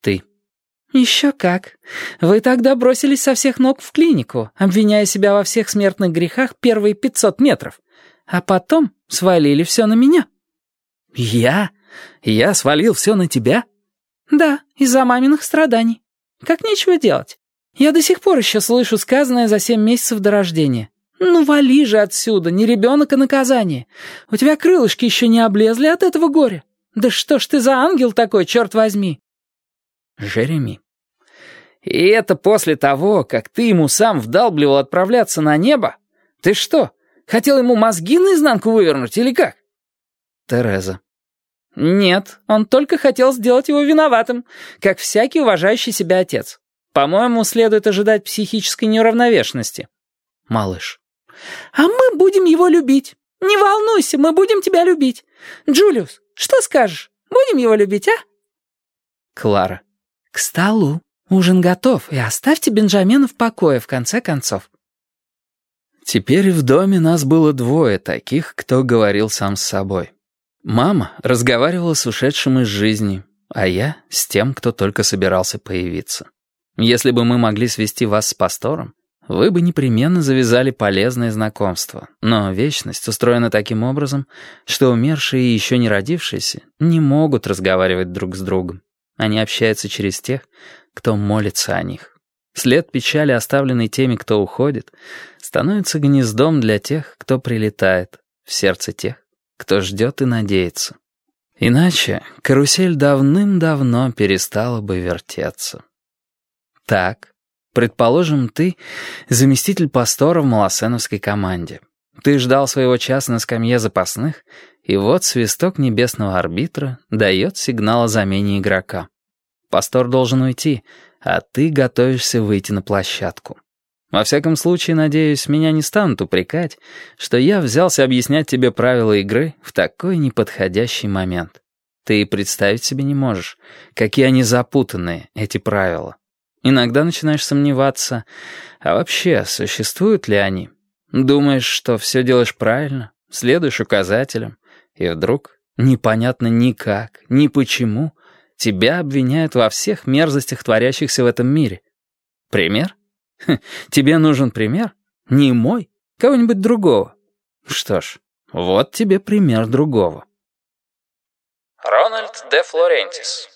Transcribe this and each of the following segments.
Ты. «Еще как. Вы тогда бросились со всех ног в клинику, обвиняя себя во всех смертных грехах первые пятьсот метров, а потом свалили все на меня». «Я? Я свалил все на тебя?» «Да, из-за маминых страданий. Как нечего делать. Я до сих пор еще слышу сказанное за семь месяцев до рождения. Ну, вали же отсюда, не ребенок, а наказание. У тебя крылышки еще не облезли от этого горя. Да что ж ты за ангел такой, черт возьми?» Жереми. И это после того, как ты ему сам вдалбливал отправляться на небо? Ты что, хотел ему мозги наизнанку вывернуть или как? Тереза. Нет, он только хотел сделать его виноватым, как всякий уважающий себя отец. По-моему, следует ожидать психической неуравновешенности. Малыш. А мы будем его любить. Не волнуйся, мы будем тебя любить. Джулиус, что скажешь? Будем его любить, а? Клара. «К столу. Ужин готов, и оставьте Бенджамина в покое, в конце концов». Теперь в доме нас было двое таких, кто говорил сам с собой. Мама разговаривала с ушедшим из жизни, а я — с тем, кто только собирался появиться. Если бы мы могли свести вас с пастором, вы бы непременно завязали полезное знакомство. Но вечность устроена таким образом, что умершие и еще не родившиеся не могут разговаривать друг с другом. Они общаются через тех, кто молится о них. След печали, оставленный теми, кто уходит, становится гнездом для тех, кто прилетает, в сердце тех, кто ждет и надеется. Иначе карусель давным-давно перестала бы вертеться. Так, предположим, ты заместитель пастора в малосеновской команде. Ты ждал своего часа на скамье запасных, и вот свисток небесного арбитра дает сигнал о замене игрока. Пастор должен уйти, а ты готовишься выйти на площадку. Во всяком случае, надеюсь, меня не станут упрекать, что я взялся объяснять тебе правила игры в такой неподходящий момент. Ты и представить себе не можешь, какие они запутанные, эти правила. Иногда начинаешь сомневаться, а вообще, существуют ли они? Думаешь, что все делаешь правильно, следуешь указателям, и вдруг непонятно никак, ни почему тебя обвиняют во всех мерзостях, творящихся в этом мире. Пример? тебе нужен пример? Не мой, кого-нибудь другого. Что ж, вот тебе пример другого. Рональд де Флорентис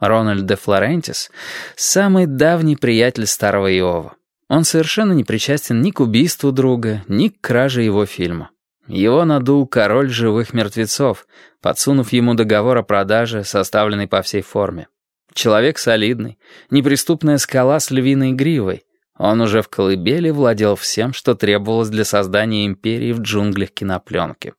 Рональд де Флорентис — самый давний приятель старого Иова. Он совершенно не причастен ни к убийству друга, ни к краже его фильма. Его надул король живых мертвецов, подсунув ему договор о продаже, составленный по всей форме. Человек солидный, неприступная скала с львиной гривой. Он уже в колыбели владел всем, что требовалось для создания империи в джунглях кинопленки.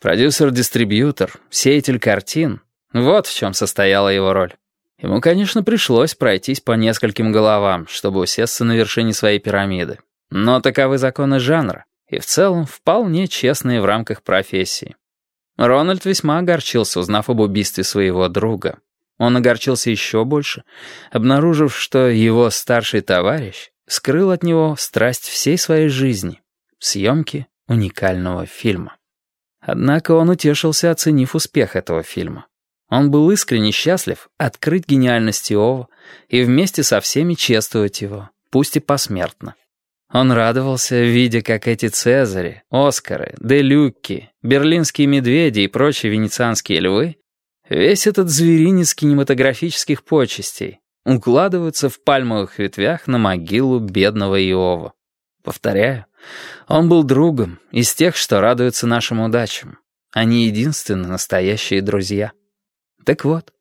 Продюсер-дистрибьютор, сеятель картин — вот в чем состояла его роль. Ему, конечно, пришлось пройтись по нескольким головам, чтобы усесться на вершине своей пирамиды. Но таковы законы жанра, и в целом вполне честные в рамках профессии. Рональд весьма огорчился, узнав об убийстве своего друга. Он огорчился еще больше, обнаружив, что его старший товарищ скрыл от него страсть всей своей жизни — съемки уникального фильма. Однако он утешился, оценив успех этого фильма. Он был искренне счастлив открыть гениальность Иова и вместе со всеми чествовать его, пусть и посмертно. Он радовался, видя, как эти Цезари, Оскары, Делюкки, берлинские медведи и прочие венецианские львы, весь этот зверинец кинематографических почестей, укладываются в пальмовых ветвях на могилу бедного Иова. Повторяю, он был другом из тех, что радуются нашим удачам. Они единственные настоящие друзья. Так вот,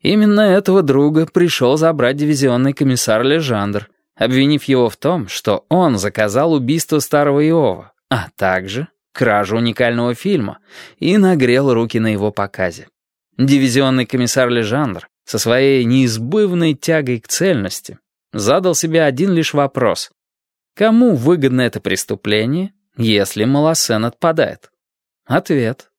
именно этого друга пришел забрать дивизионный комиссар Лежандр, обвинив его в том, что он заказал убийство старого Иова, а также кражу уникального фильма и нагрел руки на его показе. Дивизионный комиссар Лежандр со своей неизбывной тягой к цельности задал себе один лишь вопрос. Кому выгодно это преступление, если Малосен отпадает? Ответ.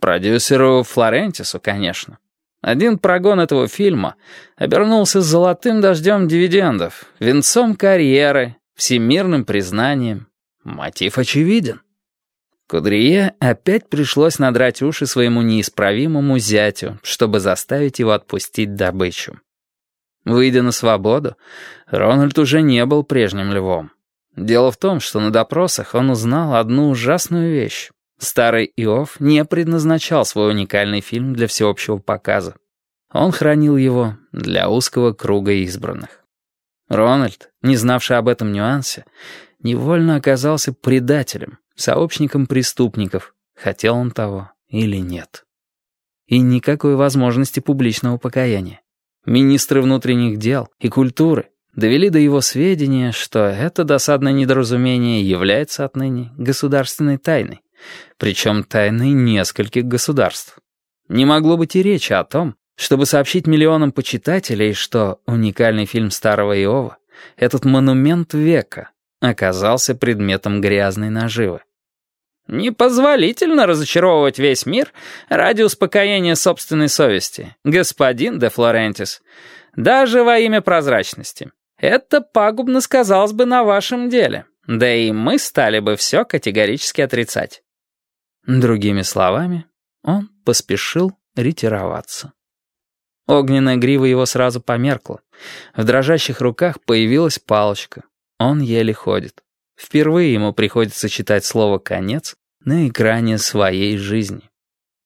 Продюсеру Флорентису, конечно. Один прогон этого фильма обернулся золотым дождем дивидендов, венцом карьеры, всемирным признанием. Мотив очевиден. Кудрие опять пришлось надрать уши своему неисправимому зятю, чтобы заставить его отпустить добычу. Выйдя на свободу, Рональд уже не был прежним львом. Дело в том, что на допросах он узнал одну ужасную вещь. Старый Иов не предназначал свой уникальный фильм для всеобщего показа. Он хранил его для узкого круга избранных. Рональд, не знавший об этом нюансе, невольно оказался предателем, сообщником преступников, хотел он того или нет. И никакой возможности публичного покаяния. Министры внутренних дел и культуры довели до его сведения, что это досадное недоразумение является отныне государственной тайной, причем тайной нескольких государств. Не могло быть и речи о том, чтобы сообщить миллионам почитателей, что уникальный фильм старого Иова, этот монумент века, оказался предметом грязной наживы. «Непозволительно разочаровывать весь мир ради успокоения собственной совести, господин де Флорентис, даже во имя прозрачности. Это пагубно сказалось бы на вашем деле, да и мы стали бы все категорически отрицать». Другими словами, он поспешил ретироваться. Огненная грива его сразу померкла. В дрожащих руках появилась палочка. Он еле ходит. Впервые ему приходится читать слово «конец» на экране своей жизни.